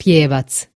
pjevac.